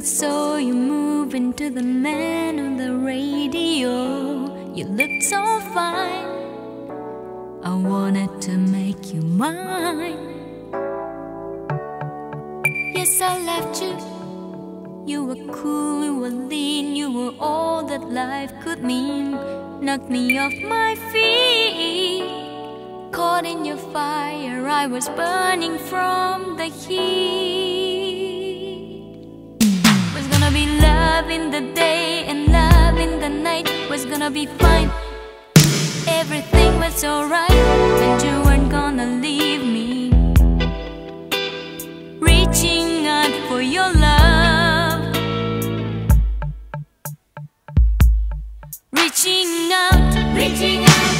saw you move into the man on the radio. You looked so fine. I wanted to make you mine. Yes, I loved you. You were cool, you were lean, you were all that life could mean. Knocked me off my feet. Caught in your fire, I was burning from the heat. Gonna be fine. Everything was alright, and you weren't gonna leave me. Reaching out for your love. Reaching out, reaching out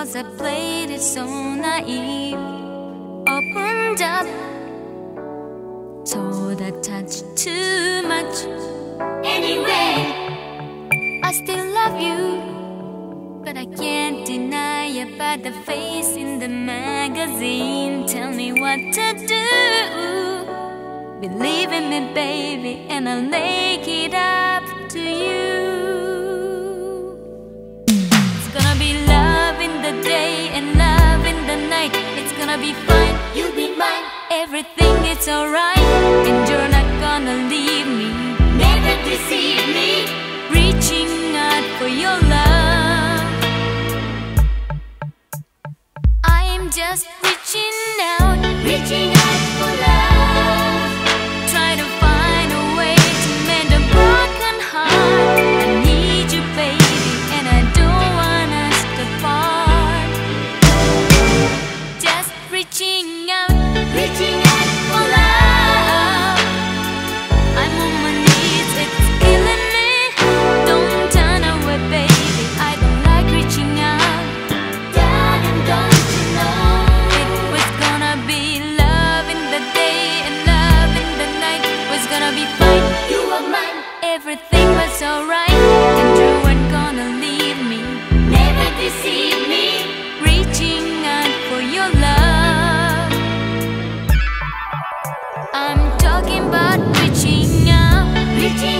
fool cause I played it so naive. Opened up, told I touched too much. Anyway, I still love you, but I can't deny about the face in the magazine. Tell me what to do. Believe in me, baby, and I'll make it up gonna be fine, you'll be mine. Everything is alright, and you're not gonna leave me. Never deceive me. Reaching out for your love. I'm just reaching out, reaching out Alright, and you weren't gonna leave me. Never deceive me. Reaching out for your love. I'm talking about reaching out, reaching